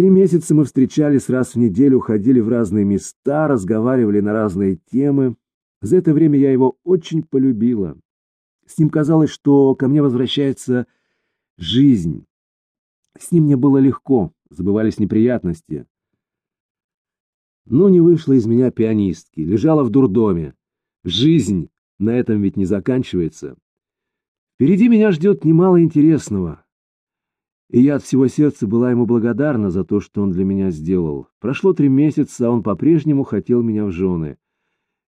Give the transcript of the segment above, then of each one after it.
Три месяца мы встречались раз в неделю, ходили в разные места, разговаривали на разные темы. За это время я его очень полюбила. С ним казалось, что ко мне возвращается жизнь. С ним мне было легко, забывались неприятности. Но не вышла из меня пианистки, лежала в дурдоме. Жизнь на этом ведь не заканчивается. Впереди меня ждет немало интересного. И я от всего сердца была ему благодарна за то, что он для меня сделал. Прошло три месяца, а он по-прежнему хотел меня в жены.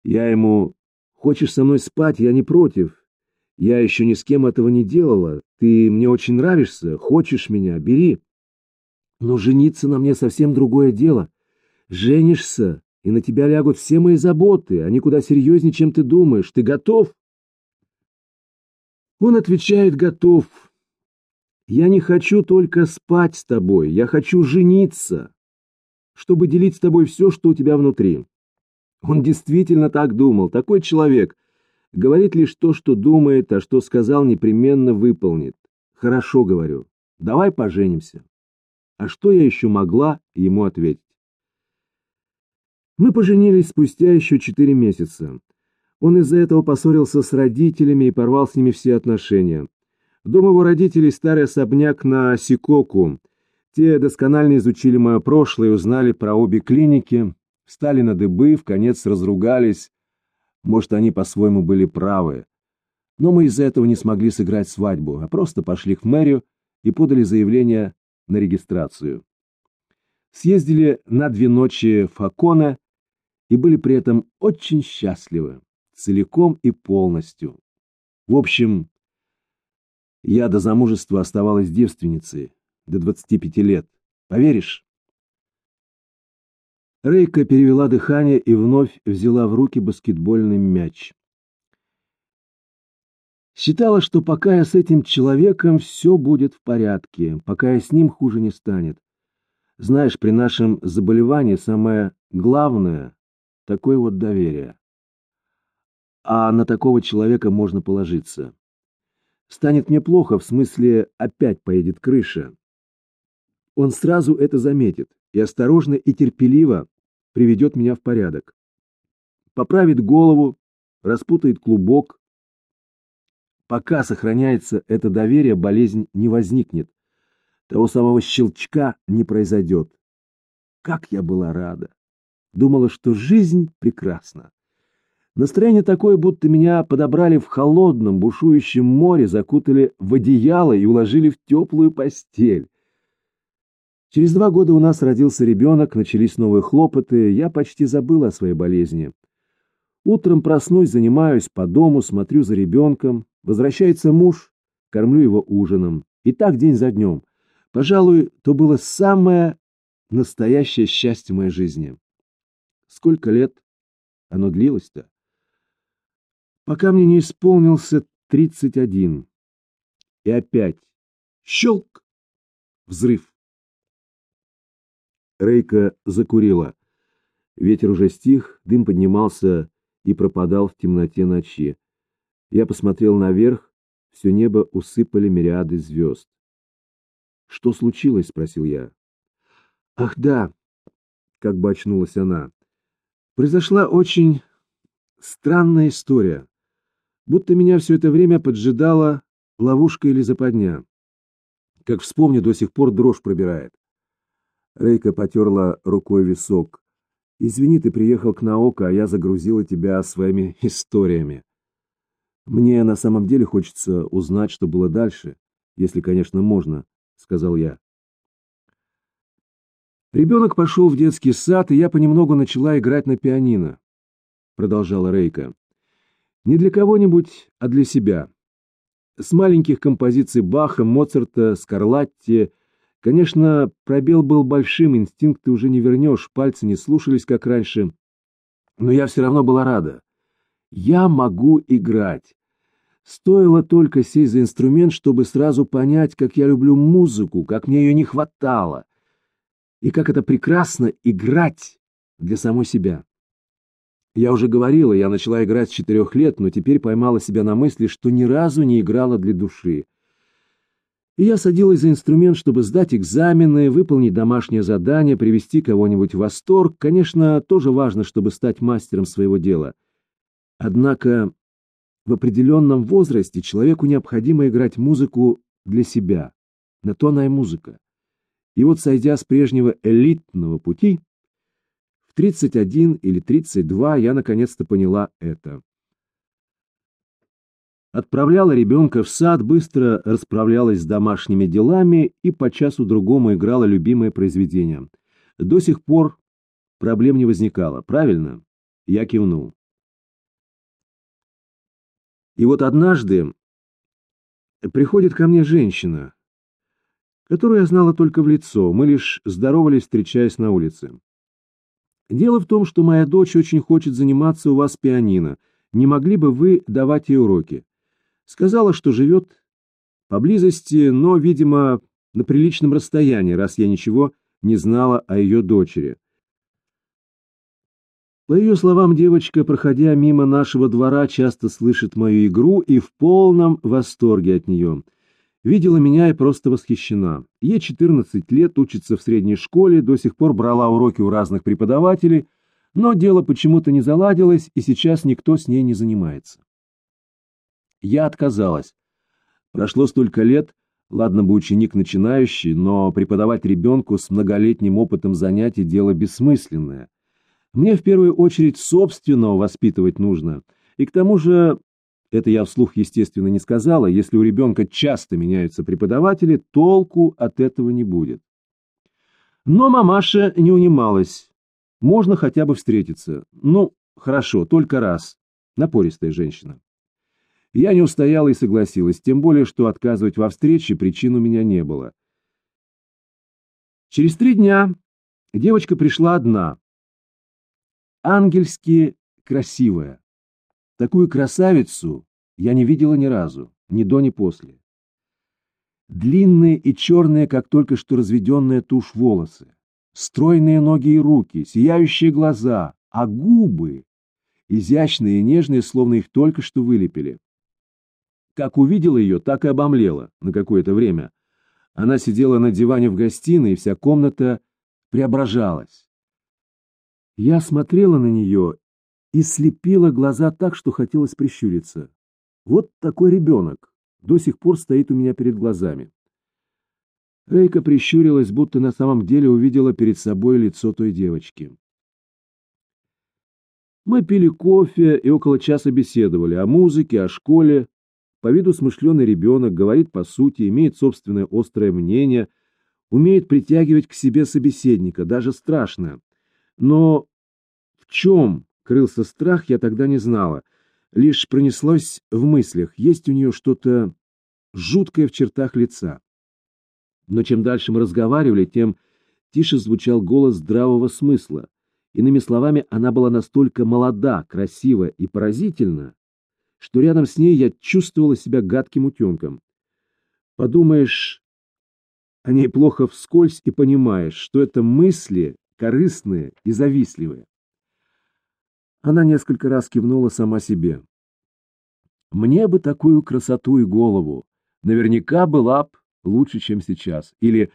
Я ему «Хочешь со мной спать? Я не против. Я еще ни с кем этого не делала. Ты мне очень нравишься. Хочешь меня? Бери». Но жениться на мне совсем другое дело. Женишься, и на тебя лягут все мои заботы. Они куда серьезнее, чем ты думаешь. Ты готов? Он отвечает «готов». Я не хочу только спать с тобой, я хочу жениться, чтобы делить с тобой все, что у тебя внутри. Он действительно так думал. Такой человек говорит лишь то, что думает, а что сказал, непременно выполнит. Хорошо, говорю. Давай поженимся. А что я еще могла ему ответить? Мы поженились спустя еще четыре месяца. Он из-за этого поссорился с родителями и порвал с ними все отношения. Дом его родителей – старый особняк на Сикоку. Те досконально изучили мое прошлое и узнали про обе клиники, встали на дыбы, в конец разругались. Может, они по-своему были правы. Но мы из-за этого не смогли сыграть свадьбу, а просто пошли в мэрию и подали заявление на регистрацию. Съездили на две ночи в Хакона и были при этом очень счастливы, целиком и полностью. В общем, я до замужества оставалась девственницей, до 25 лет. Поверишь? Рейка перевела дыхание и вновь взяла в руки баскетбольный мяч. Считала, что пока я с этим человеком, все будет в порядке, пока я с ним хуже не станет. Знаешь, при нашем заболевании самое главное — такое вот доверие. А на такого человека можно положиться. Станет мне плохо, в смысле, опять поедет крыша. Он сразу это заметит и осторожно и терпеливо приведет меня в порядок. Поправит голову, распутает клубок. Пока сохраняется это доверие, болезнь не возникнет. Того самого щелчка не произойдет. Как я была рада! Думала, что жизнь прекрасна. Настроение такое, будто меня подобрали в холодном, бушующем море, закутали в одеяло и уложили в теплую постель. Через два года у нас родился ребенок, начались новые хлопоты, я почти забыла о своей болезни. Утром проснусь, занимаюсь по дому, смотрю за ребенком, возвращается муж, кормлю его ужином. И так день за днем. Пожалуй, то было самое настоящее счастье моей жизни. Сколько лет оно длилось-то? Пока мне не исполнился тридцать один. И опять щелк, взрыв. Рейка закурила. Ветер уже стих, дым поднимался и пропадал в темноте ночи. Я посмотрел наверх, все небо усыпали мириады звезд. «Что случилось?» — спросил я. «Ах, да!» — как бы очнулась она. «Произошла очень странная история. Будто меня все это время поджидала ловушка или западня. Как вспомню, до сих пор дрожь пробирает. Рейка потерла рукой висок. «Извини, ты приехал к Наока, а я загрузила тебя своими историями. Мне на самом деле хочется узнать, что было дальше, если, конечно, можно», — сказал я. Ребенок пошел в детский сад, и я понемногу начала играть на пианино, — продолжала Рейка. Не для кого-нибудь, а для себя. С маленьких композиций Баха, Моцарта, Скарлатти Конечно, пробел был большим, инстинкты уже не вернешь, пальцы не слушались, как раньше. Но я все равно была рада. Я могу играть. Стоило только сесть за инструмент, чтобы сразу понять, как я люблю музыку, как мне ее не хватало. И как это прекрасно играть для самой себя. Я уже говорила, я начала играть с четырех лет, но теперь поймала себя на мысли, что ни разу не играла для души. И я садилась за инструмент, чтобы сдать экзамены, выполнить домашнее задание, привести кого-нибудь в восторг. Конечно, тоже важно, чтобы стать мастером своего дела. Однако в определенном возрасте человеку необходимо играть музыку для себя. На то она и музыка. И вот, сойдя с прежнего элитного пути, в 31 или 32 я наконец-то поняла это. Отправляла ребенка в сад, быстро расправлялась с домашними делами и по часу другому играла любимое произведение. До сих пор проблем не возникало, правильно? Я кивнул. И вот однажды приходит ко мне женщина, которую я знала только в лицо, мы лишь здоровались, встречаясь на улице. Дело в том, что моя дочь очень хочет заниматься у вас пианино. Не могли бы вы давать ей уроки? Сказала, что живет поблизости, но, видимо, на приличном расстоянии, раз я ничего не знала о ее дочери. По ее словам, девочка, проходя мимо нашего двора, часто слышит мою игру и в полном восторге от нее. Видела меня и просто восхищена. Ей 14 лет, учится в средней школе, до сих пор брала уроки у разных преподавателей, но дело почему-то не заладилось, и сейчас никто с ней не занимается. Я отказалась. Прошло столько лет, ладно бы ученик начинающий, но преподавать ребенку с многолетним опытом занятий – дело бессмысленное. Мне в первую очередь собственного воспитывать нужно. И к тому же, это я вслух, естественно, не сказала, если у ребенка часто меняются преподаватели, толку от этого не будет. Но мамаша не унималась. Можно хотя бы встретиться. Ну, хорошо, только раз. Напористая женщина. Я не устояла и согласилась, тем более, что отказывать во встрече причин у меня не было. Через три дня девочка пришла одна. Ангельски красивая. Такую красавицу я не видела ни разу, ни до, ни после. Длинные и черные, как только что разведенная тушь волосы, стройные ноги и руки, сияющие глаза, а губы, изящные и нежные, словно их только что вылепили. Как увидела ее, так и обомлела на какое-то время. Она сидела на диване в гостиной, и вся комната преображалась. Я смотрела на нее и слепила глаза так, что хотелось прищуриться. Вот такой ребенок до сих пор стоит у меня перед глазами. Рейка прищурилась, будто на самом деле увидела перед собой лицо той девочки. Мы пили кофе и около часа беседовали о музыке, о школе, по виду смышленый ребенок, говорит по сути, имеет собственное острое мнение, умеет притягивать к себе собеседника, даже страшно. Но в чем крылся страх, я тогда не знала. Лишь пронеслось в мыслях, есть у нее что-то жуткое в чертах лица. Но чем дальше мы разговаривали, тем тише звучал голос здравого смысла. Иными словами, она была настолько молода, красива и поразительна, что рядом с ней я чувствовала себя гадким утенком. Подумаешь о ней плохо вскользь и понимаешь, что это мысли корыстные и завистливые. Она несколько раз кивнула сама себе. Мне бы такую красоту и голову. Наверняка была б лучше, чем сейчас. Или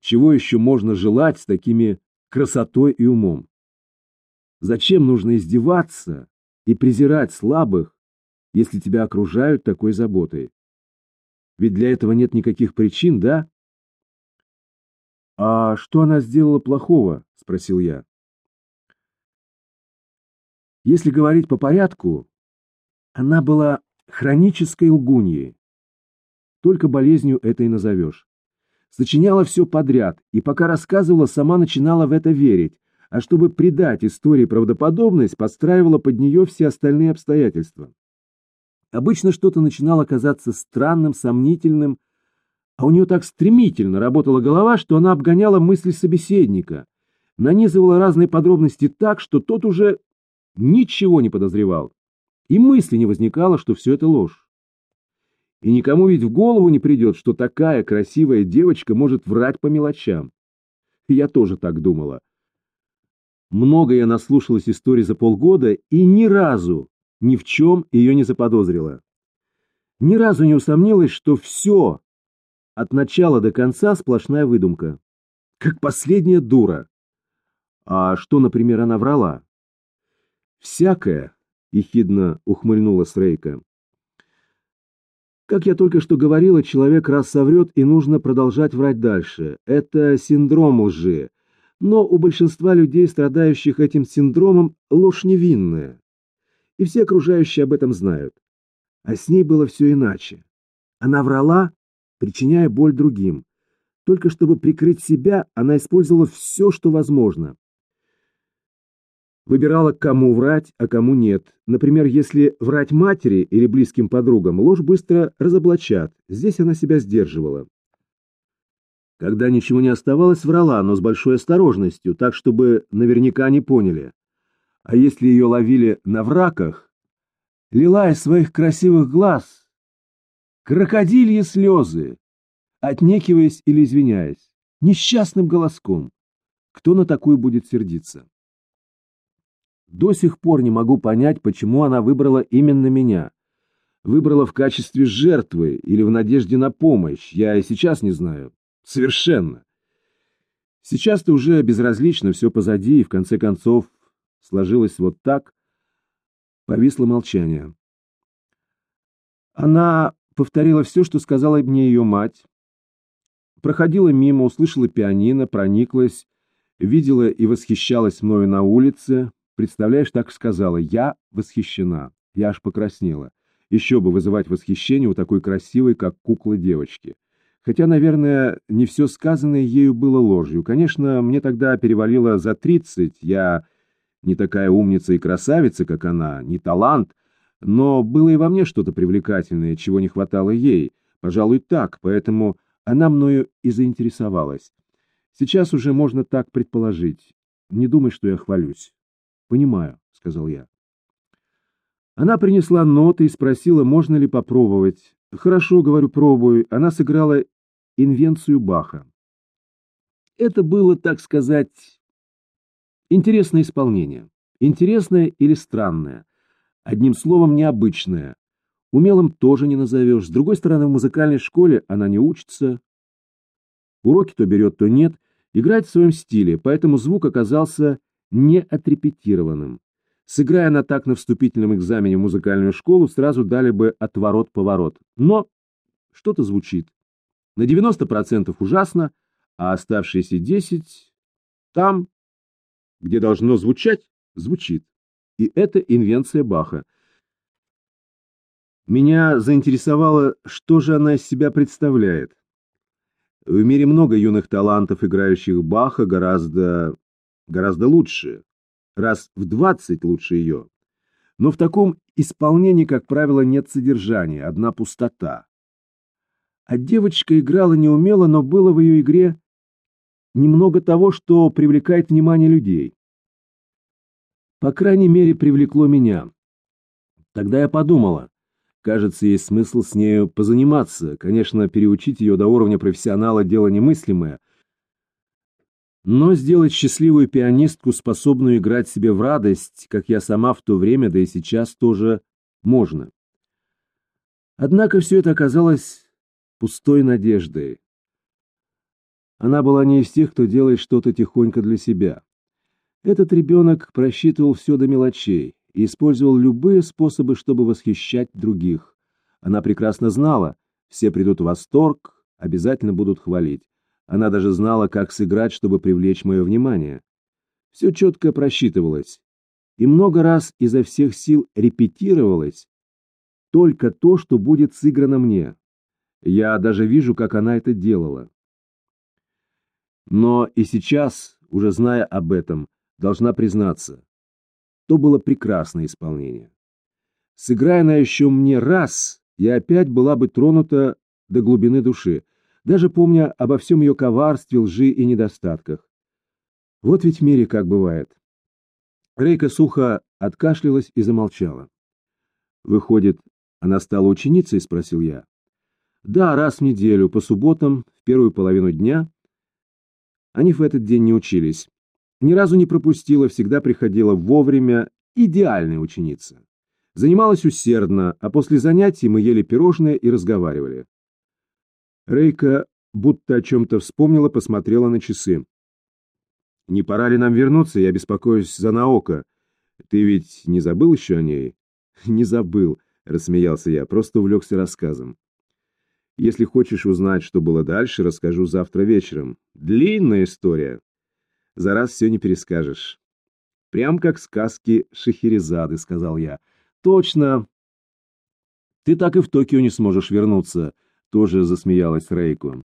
чего еще можно желать с такими красотой и умом? Зачем нужно издеваться и презирать слабых, если тебя окружают такой заботой? Ведь для этого нет никаких причин, да? «А что она сделала плохого?» — спросил я. Если говорить по порядку, она была хронической лгуньей. Только болезнью это и назовешь. Сочиняла все подряд, и пока рассказывала, сама начинала в это верить, а чтобы придать истории правдоподобность, подстраивала под нее все остальные обстоятельства. Обычно что-то начинало казаться странным, сомнительным, а у нее так стремительно работала голова, что она обгоняла мысли собеседника, нанизывала разные подробности так, что тот уже ничего не подозревал, и мысли не возникало, что все это ложь. И никому ведь в голову не придет, что такая красивая девочка может врать по мелочам. Я тоже так думала. Много я наслушалась историй за полгода и ни разу ни в чем ее не заподозрила. Ни разу не усомнилась, что все, от начала до конца сплошная выдумка. Как последняя дура. А что, например, она врала? Всякое, ехидно ухмыльнулась Рейка. Как я только что говорила, человек раз соврет, и нужно продолжать врать дальше. Это синдром лжи. Но у большинства людей, страдающих этим синдромом, ложь невинная. И все окружающие об этом знают. А с ней было все иначе. Она врала, причиняя боль другим. Только чтобы прикрыть себя, она использовала все, что возможно. Выбирала, кому врать, а кому нет. Например, если врать матери или близким подругам, ложь быстро разоблачат. Здесь она себя сдерживала. Когда ничего не оставалось, врала, но с большой осторожностью, так, чтобы наверняка не поняли. А если ее ловили на враках, лила из своих красивых глаз крокодильи слезы, отнекиваясь или извиняясь, несчастным голоском. Кто на такую будет сердиться? До сих пор не могу понять, почему она выбрала именно меня. Выбрала в качестве жертвы или в надежде на помощь, я и сейчас не знаю. Совершенно. Сейчас-то уже безразлично, все позади, и в конце концов сложилось вот так. Повисло молчание. Она повторила все, что сказала мне ее мать. Проходила мимо, услышала пианино, прониклась, видела и восхищалась мною на улице, Представляешь, так сказала. Я восхищена. Я аж покраснела. Еще бы вызывать восхищение у такой красивой, как кукла девочки. Хотя, наверное, не все сказанное ею было ложью. Конечно, мне тогда перевалило за тридцать. Я не такая умница и красавица, как она, не талант. Но было и во мне что-то привлекательное, чего не хватало ей. Пожалуй, так, поэтому она мною и заинтересовалась. Сейчас уже можно так предположить. Не думай, что я хвалюсь. «Понимаю», — сказал я. Она принесла ноты и спросила, можно ли попробовать. «Хорошо, — говорю, — пробуй». Она сыграла инвенцию Баха. Это было, так сказать, интересное исполнение. Интересное или странное. Одним словом, необычное. Умелым тоже не назовешь. С другой стороны, в музыкальной школе она не учится. Уроки то берет, то нет. Играет в своем стиле, поэтому звук оказался не отрепетированным. Сыграя она так на вступительном экзамене в музыкальную школу, сразу дали бы отворот-поворот. Но что-то звучит. На 90% ужасно, а оставшиеся 10 там, где должно звучать, звучит. И это инвенция Баха. Меня заинтересовало, что же она из себя представляет. В мире много юных талантов, играющих Баха гораздо гораздо лучше, раз в двадцать лучше ее. Но в таком исполнении, как правило, нет содержания, одна пустота. А девочка играла неумело, но было в ее игре немного того, что привлекает внимание людей. По крайней мере, привлекло меня. Тогда я подумала, кажется, есть смысл с нею позаниматься. Конечно, переучить ее до уровня профессионала – дело немыслимое – но сделать счастливую пианистку, способную играть себе в радость, как я сама в то время, да и сейчас тоже можно. Однако все это оказалось пустой надеждой. Она была не из тех, кто делает что-то тихонько для себя. Этот ребенок просчитывал все до мелочей и использовал любые способы, чтобы восхищать других. Она прекрасно знала, все придут в восторг, обязательно будут хвалить. Она даже знала, как сыграть, чтобы привлечь мое внимание. Все четко просчитывалось. И много раз изо всех сил репетировалось только то, что будет сыграно мне. Я даже вижу, как она это делала. Но и сейчас, уже зная об этом, должна признаться, то было прекрасное исполнение. Сыграя она еще мне раз, я опять была бы тронута до глубины души, даже помня обо всем ее коварстве, лжи и недостатках. Вот ведь в мире как бывает. Рейка сухо откашлялась и замолчала. «Выходит, она стала ученицей?» — спросил я. «Да, раз в неделю, по субботам, в первую половину дня». Они в этот день не учились. Ни разу не пропустила, всегда приходила вовремя, идеальная ученица. Занималась усердно, а после занятий мы ели пирожные и разговаривали. Рейка, будто о чем-то вспомнила, посмотрела на часы. «Не пора ли нам вернуться? Я беспокоюсь за Наока. Ты ведь не забыл еще о ней?» «Не забыл», — рассмеялся я, просто увлекся рассказом. «Если хочешь узнать, что было дальше, расскажу завтра вечером. Длинная история. За раз все не перескажешь». «Прям как сказки Шахерезады», — сказал я. «Точно. Ты так и в Токио не сможешь вернуться», — тоже засмеялась Рейко.